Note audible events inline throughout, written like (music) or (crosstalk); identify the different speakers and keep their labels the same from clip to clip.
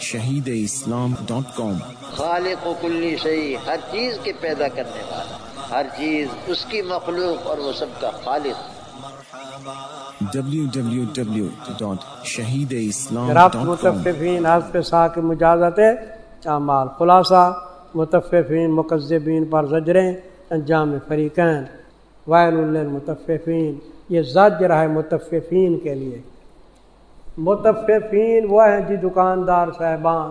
Speaker 1: شہید اسلام ڈاٹ کام۔
Speaker 2: خالق و کلی شہی ہر چیز کے پیدا کرنے والا ہر چیز اس کی مخلوق اور وہ سب کا خالق۔
Speaker 1: www.shahideislam.com
Speaker 3: حسف مجازت اعمال خلاصہ متفقین مقذبین پر زجریں انجام فریقین۔ وائل المتفقین یہ زجر ہے متفقین کے لیے۔ متفقین وہ ہیں جی دکاندار صاحبان۔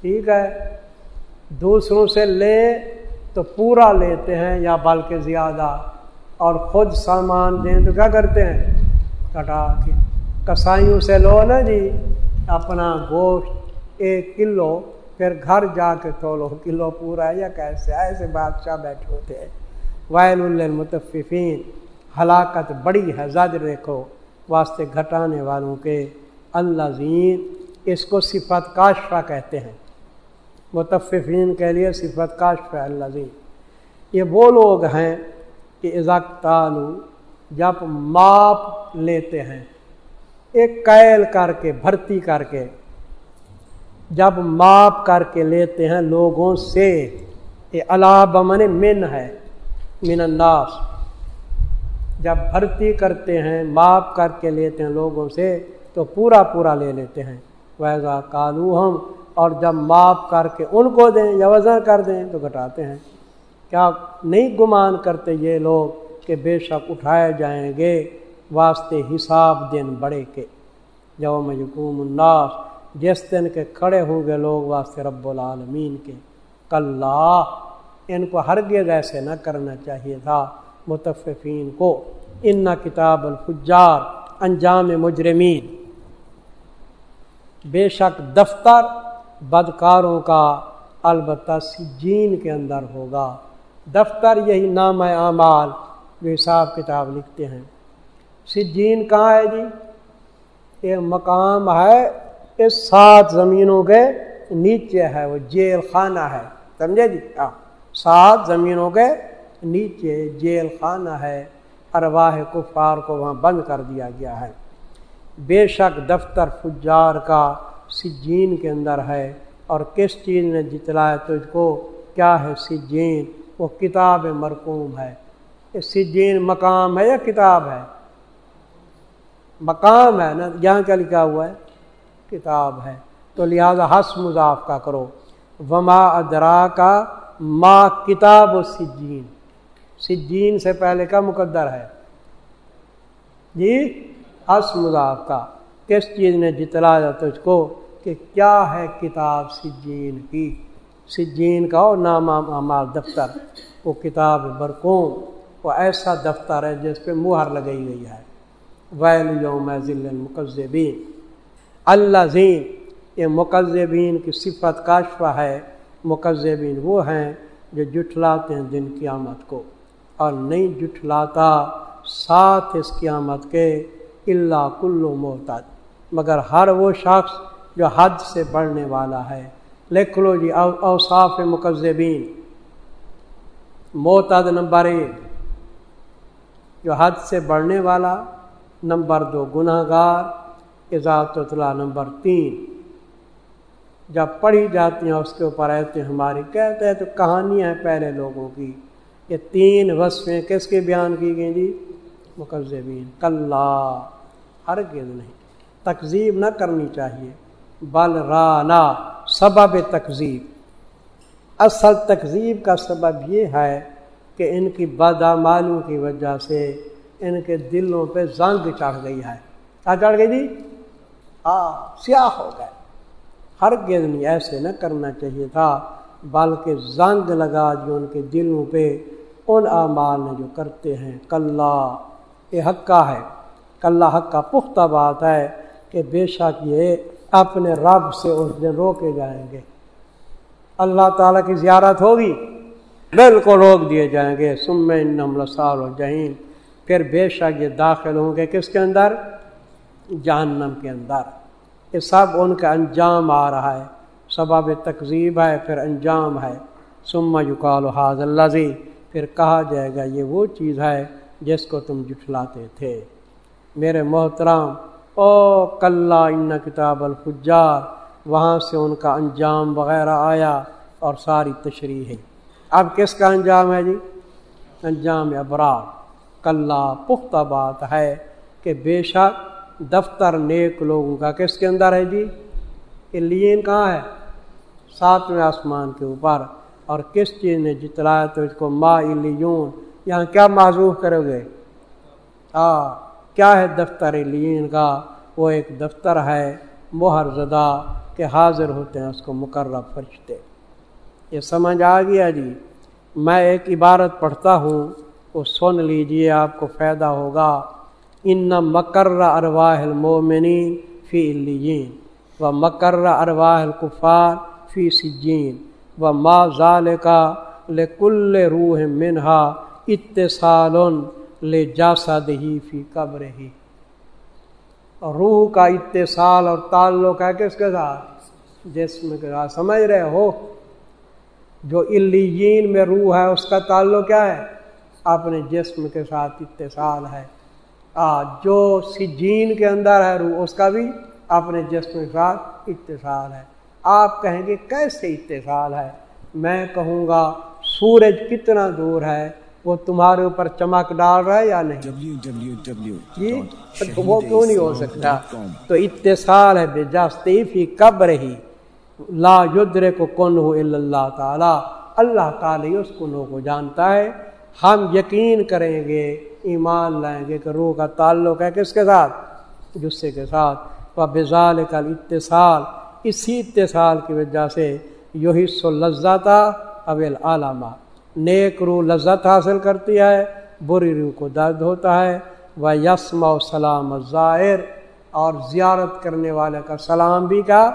Speaker 3: ٹھیک ہے۔ دوسروں سے لے تو پورا لیتے ہیں یا بلکہ زیادہ۔ اور خود سامان دیں تو کیا کرتے ہیں؟ کٹا کے۔ کسائیوں سے لو نا جی اپنا گوشت ایک کلو، پھر گھر جا کے تولو کلو پورا یا کیسے؟ ایسے بادشاہ بیٹھے ہوتے ہیں۔ وائل المتفقین، ہلاکت بڑی ہے زد دیکھو۔ واسطے گھٹانے والوں کے اللہ زین اس کو صفت کاشفہ کہتے ہیں۔ متفقین کے لیے صفت کاشف اللہ زین یہ وہ لوگ ہیں کہ تعلو جب ماپ لیتے ہیں، ایک قیل کر کے، بھرتی کر کے، جب ماپ کر کے لیتے ہیں لوگوں سے، یہ اللہ بمن من ہے، من انداز جب بھرتی کرتے ہیں، معاف کر کے لیتے ہیں لوگوں سے، تو پورا پورا لے لیتے ہیں۔ ویزا کالو ہم اور جب معاف کر کے ان کو دیں یا وزن کر دیں، تو گھٹاتے ہیں۔ کیا نہیں گمان کرتے یہ لوگ کہ بے شک اٹھائے جائیں گے؟ واسطے حساب دن بڑے کے۔ جو یقوم الناس، جس دن کے کھڑے ہوں گے لوگ واسطے رب العالمین کے۔ کل ان کو ہرگز ایسے نہ کرنا چاہیے تھا متفقین کو۔ ان کتاب الفجار انجام مجرمین۔ بے شک دفتر بدکاروں کا البتہ سجین کے اندر ہوگا۔ دفتر یہی نام اعمال جو حساب کتاب لکھتے ہیں۔ سجین کہاں ہے جی؟ یہ مقام ہے اس سات زمینوں کے نیچے ہے، وہ جیل خانہ ہے۔ سمجھے جی؟ ہاں سات زمینوں کے نیچے جیل خانہ ہے۔ ارواہ کفار کو وہاں بند کر دیا گیا ہے۔ بے شک دفتر فجار کا سجین کے اندر ہے اور کس چیز نے جتلایا تجھ کو؟ کیا ہے سجین؟ وہ کتاب مرکوم ہے۔ یہ سجین مقام ہے یا کتاب ہے؟ مقام ہے نا، یہاں کیا لکھا ہوا ہے؟ کتاب ہے۔ تو لہذا ہس مضاف کا کرو۔ وما ادرا کا ما کتاب و سجین سجین سے پہلے کا مقدر ہے۔ جی ہس مضاف کا۔ کس چیز نے جتلا تجھ کو کہ کیا ہے کتاب سجین کی؟ سجین کا اور نام امال دفتر۔ وہ کتاب برکون وہ ایسا دفتر ہے جس پہ مہر لگائی گئی ہے۔ ویل یوم ذل المقذبین اللہ زین یہ مقذبین کی صفت کاشفہ ہے۔ مقذبین وہ ہیں جو جٹلاتے ہیں دن قیامت کو۔ اور نہیں جٹلاتا ساتھ اس قیامت کے اللہ کلو محتد مگر ہر وہ شخص جو حد سے بڑھنے والا ہے۔ لکھ لو جی اوصاف مقذبین محتد نمبر ایک۔ جو حد سے بڑھنے والا، نمبر دو گناہ گار اضاط اطلاع نمبر تین۔ جب پڑھی جاتی ہیں، اس کے اوپر ایسے ہماری، کہتے ہیں تو کہانیاں ہیں پہلے لوگوں کی۔ یہ تین وصفیں کس کے بیان کی گئیں جی؟ مقزبین کل ہرگز نہیں. تقزیب نہ کرنی چاہیے. بل رانا. سبب تقزیب اصل تقزیب کا سبب یہ ہے کہ ان کی بدعمالوں کی وجہ سے ان کے دلوں پہ زنگ چڑھ گئی ہے. کیا چڑھ گئی جی؟ ہاں سیاہ ہو گئے. ہر نہیں، ایسے نہ کرنا چاہیے تھا، بلکہ زنگ لگا جو ان کے دلوں پہ ان اعمال نے جو کرتے ہیں کل یہ حقہ ہے۔ کل حق کا پختہ بات ہے کہ بے شک یہ اپنے رب سے اس دن روکے جائیں گے۔ اللہ تعالیٰ کی زیارت ہوگی۔ بالکل روک دیے جائیں گے۔ سم لسال و جہین پھر بے شک یہ داخل ہوں گے کس کے اندر؟ جہنم کے اندر۔ یہ سب ان کا انجام آ رہا ہے۔ سباب تقزیب ہے، پھر انجام ہے۔ سما یقال حاض اللہ پھر کہا جائے گا، یہ وہ چیز ہے جس کو تم جٹھلاتے تھے۔ میرے محترام او کل ان کتاب الفجار، وہاں سے ان کا انجام وغیرہ آیا اور ساری تشریح۔ ہے اب کس کا انجام ہے جی؟ انجام ابرار۔ کل پختہ بات ہے کہ بے شک دفتر نیک لوگوں کا کس کے اندر ہے جی؟ کہ لین کہاں ہے؟ ساتویں آسمان کے اوپر۔ اور کس چیز نے جتلایا تو اس کو ما لیون یہاں کیا معذوف کرو گے آ کیا ہے دفتر لین کا وہ ایک دفتر ہے مہر زدہ کہ حاضر ہوتے ہیں اس کو مقرر فرشتے یہ سمجھ آ گیا جی میں ایک عبارت پڑھتا ہوں وہ سن لیجیے آپ کو فائدہ ہوگا ان مکر ارواہ المومنین فی الین و مکر ارواہ الکفار فی سجین و ما ظال کا لکل روح منہا اتصال لے جاسد ہی فی قبر ہی روح کا اتصال اور تعلق ہے کس کے ساتھ؟ جسم کے ساتھ۔ سمجھ رہے ہو؟ جو الین میں روح ہے، اس کا تعلق کیا ہے؟ اپنے جسم کے ساتھ اتصال ہے۔ آ، جو سجین کے اندر ہے روح، اس کا بھی اپنے جسم کے ساتھ اتصال ہے۔ آپ کہیں گے، کیسے اتصال ہے؟ میں کہوں گا، سورج کتنا دور ہے؟ وہ تمہارے اوپر چمک ڈال رہا ہے یا نہیں؟ جی وہ کیوں نہیں ہو سکتا؟ تو اتصال ہے، بے جاستی کب رہی لا یدر کو کن ہو اللہ تعالیٰ۔ اللہ تعالی اس کنو کو جانتا ہے۔ ہم یقین کریں گے، ایمان لائیں گے کہ روح کا تعلق ہے کس کے ساتھ؟ جسے کے ساتھ۔ و بزال کا اتصال اسی اتصال کی وجہ سے یو حص و اول علامہ نیک روح لذت حاصل کرتی ہے، بری روح کو درد ہوتا ہے۔ وہ یسم و سلام ظاہر اور زیارت کرنے والے کا سلام بھی کا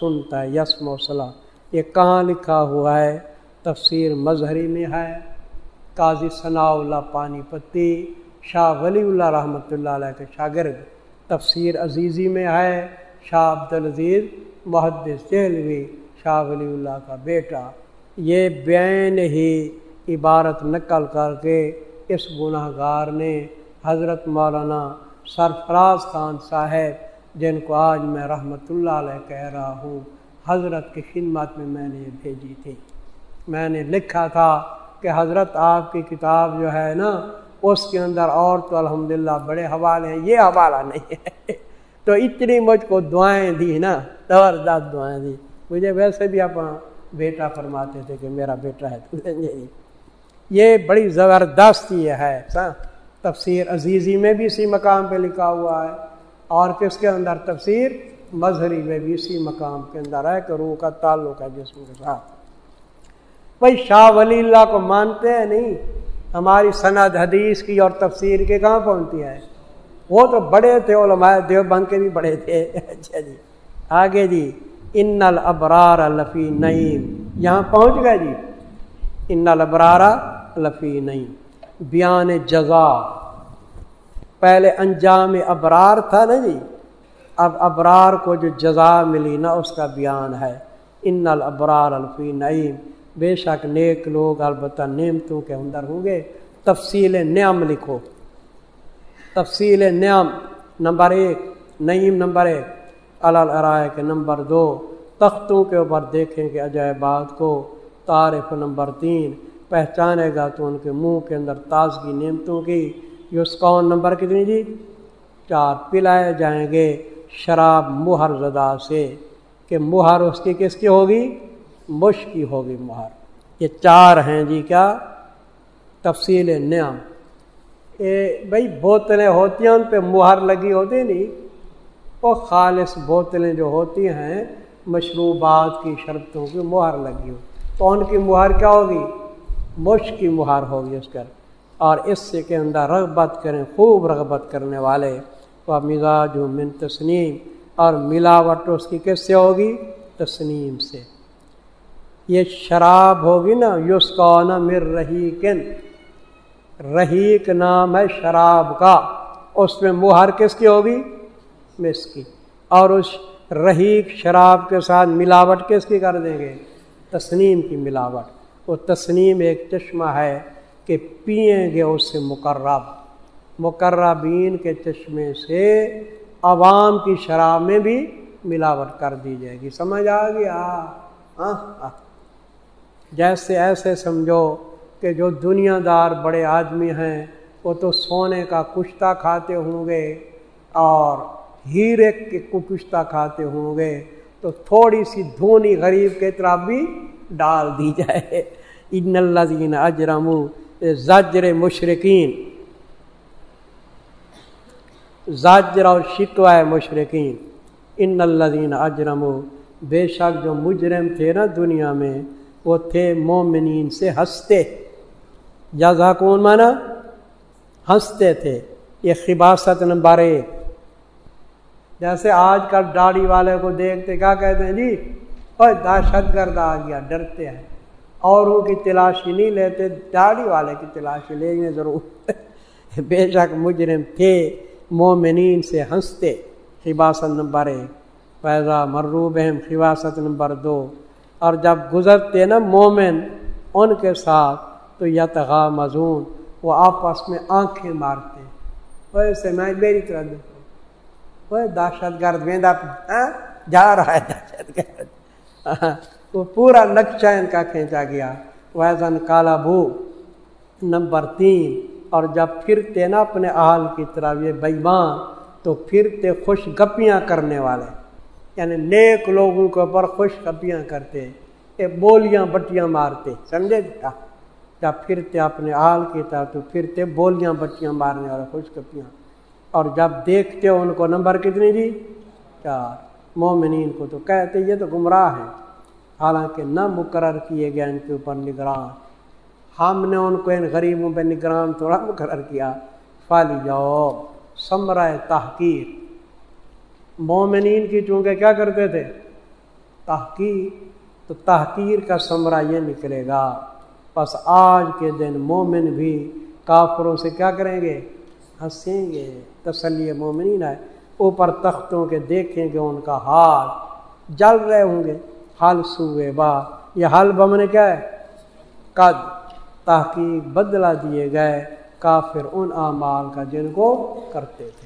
Speaker 3: سنتا ہے یسم و سلام۔ یہ کہاں لکھا ہوا ہے؟ تفسیر مظہری میں ہے۔ قاضی ثناء اللہ پانی پتی شاہ ولی اللہ رحمۃ اللہ علیہ کے شاگرد۔ تفسیر عزیزی میں ہے۔ شاہ عبد العزیز محدث دہلوی شاہ ولی اللہ کا بیٹا، یہ بین ہی عبارت نقل کر کے اس گناہ گار نے حضرت مولانا سرفراز خان صاحب، جن کو آج میں رحمۃ اللہ علیہ کہہ رہا ہوں، حضرت کی خدمت میں میں نے یہ بھیجی تھی۔ میں نے لکھا تھا کہ حضرت آپ کی کتاب جو ہے نا، اس کے اندر اور تو الحمدللہ بڑے حوالے ہیں، یہ حوالہ نہیں ہے۔ تو اتنی مجھ کو دعائیں دی نا زبردست دعائیں دی مجھے ویسے بھی اپنا بیٹا فرماتے تھے کہ میرا بیٹا ہے یہ بڑی زبردست یہ ہے تفسیر عزیزی میں بھی اسی مقام پہ لکھا ہوا ہے اور کس کے اندر تفسیر مظہری میں بھی اسی مقام کے اندر ہے کہ روح کا تعلق ہے جسم کے ساتھ بھائی شاہ ولی اللہ کو مانتے ہیں نہیں ہماری سند حدیث کی اور تفسیر کے کہاں پہنچتی ہے وہ تو بڑے تھے علماء، دیوبند کے بھی بڑے تھے۔ اچھا جی۔ آگے جی۔ ان الابرار لفی نعیم یہاں پہنچ گئے جی۔ ان الابرار لفی نعیم بیان جزا۔ پہلے انجام ابرار تھا نا جی۔ اب ابرار کو جو جزا ملی نا، اس کا بیان ہے۔ ان الابرار الفی نعیم بے شک نیک لوگ، البتہ نعمتوں کے اندر ہوں گے۔ تفصیل نعم لکھو۔ تفصیل نعم نمبر ایک، نعیم نمبر ایک الرائے کے نمبر دو، تختوں کے اوپر دیکھیں گے بات کو، تعارف نمبر تین، پہچانے گا تو ان کے منہ کے اندر تازگی نعمتوں کی یوسکون نمبر کتنی جی؟ چار، پلائے جائیں گے شراب مہر زدہ سے، کہ مہر اس کی کس کی ہوگی؟ مشکی ہوگی مہر۔ یہ چار ہیں جی کیا؟ تفصیل نعم۔ بھائی بوتلیں ہوتی ہیں، ان پہ مہر لگی ہوتی نہیں۔ وہ خالص بوتلیں جو ہوتی ہیں، مشروبات کی شرطوں کی مہر لگی ہو تو ان کی مہر کیا ہوگی؟ مشق کی مہر ہوگی اس کر اور اس سے کے اندر رغبت کریں، خوب رغبت کرنے والے۔ وہ مزاج من تسنیم۔ اور ملاوٹ اس کی کس سے ہوگی؟ تسنیم سے۔ یہ شراب ہوگی نا یوس مر رہی کن رحیق نام ہے شراب کا۔ اس میں مہر کس کی ہوگی؟ مس کی۔ اور اس رحیق شراب کے ساتھ ملاوٹ کس کی کر دیں گے؟ تسنیم کی ملاوٹ۔ وہ تسنیم ایک چشمہ ہے کہ پئیں گے اس سے مقرب۔ مقربین کے چشمے سے عوام کی شراب میں بھی ملاوٹ کر دی جائے گی۔ سمجھ آ گیا؟ ہاں جیسے ایسے سمجھو کہ جو دنیا دار بڑے آدمی ہیں، وہ تو سونے کا کشتہ کھاتے ہوں گے اور ہیرے کے کشتہ کھاتے ہوں گے۔ تو تھوڑی سی دھونی غریب کے طرف بھی ڈال دی جائے۔ ان الزین اجرم زجر مشرقین زاجر اور شکوہ مشرقین ان الزین اجرم بے شک جو مجرم تھے نا دنیا میں، وہ تھے مومنین سے ہنستے جزا کون مانا؟ ہنستے تھے۔ یہ خباست نمبر ایک۔ جیسے آج کل داڑھی والے کو دیکھتے کیا کہتے ہیں؟ جی اور دہشت گرد آ گیا، ڈرتے ہیں۔ اوروں کی تلاشی نہیں لیتے، داڑھی والے کی تلاشی لیں گے ضرور۔ (laughs) بے شک مجرم تھے، مومنین سے ہنستے۔ خباست نمبر ایک۔ پیدا مروب اہم خباست نمبر دو۔ اور جب گزرتے نا مومن، ان کے ساتھ تو یتغا مضون وہ آپس میں آنکھیں مارتے۔ ویسے میں میری طرح دیکھو۔ وہ دہشت گرد ویندا ہاں؟ جا رہا ہے دہشت گرد۔ (laughs) وہ پورا نقشہ ان کا کھینچا گیا۔ ویزن کالا بھو نمبر تین۔ اور جب پھرتے نا اپنے آل کی طرف یہ بیمان تو پھرتے خوش گپیاں کرنے والے۔ یعنی نیک لوگوں کے اوپر خوش گپیاں کرتے۔ یہ بولیاں بٹیاں مارتے۔ سمجھے؟ کیا جب پھرتے اپنے آل کی طرف تو پھرتے بولیاں بٹیاں مارنے والے خوش گپیاں اور جب دیکھتے ہو ان کو نمبر کتنی جی چار۔ مومنین کو تو کہتے یہ تو گمراہ ہیں۔ حالانکہ نہ مقرر کیے گئے ان کے اوپر نگران۔ ہم نے ان کو ان غریبوں پہ نگران تھوڑا مقرر کیا۔ فالی جاؤ سمرائے تحقیر۔ مومنین کی چونکہ کیا کرتے تھے؟ تحقیر۔ تو تحقیر کا سمرہ یہ نکلے گا۔ بس آج کے دن مومن بھی کافروں سے کیا کریں گے؟ ہنسیں گے۔ تسلی مومنین ہے اوپر تختوں کے دیکھیں گے ان کا حال۔ جل رہے ہوں گے۔ حل سوئے با۔ یہ حل بم نے کیا ہے؟ قد۔ تحقیق بدلا دیے گئے۔ کافر ان اعمال کا جن کو کرتے تھے۔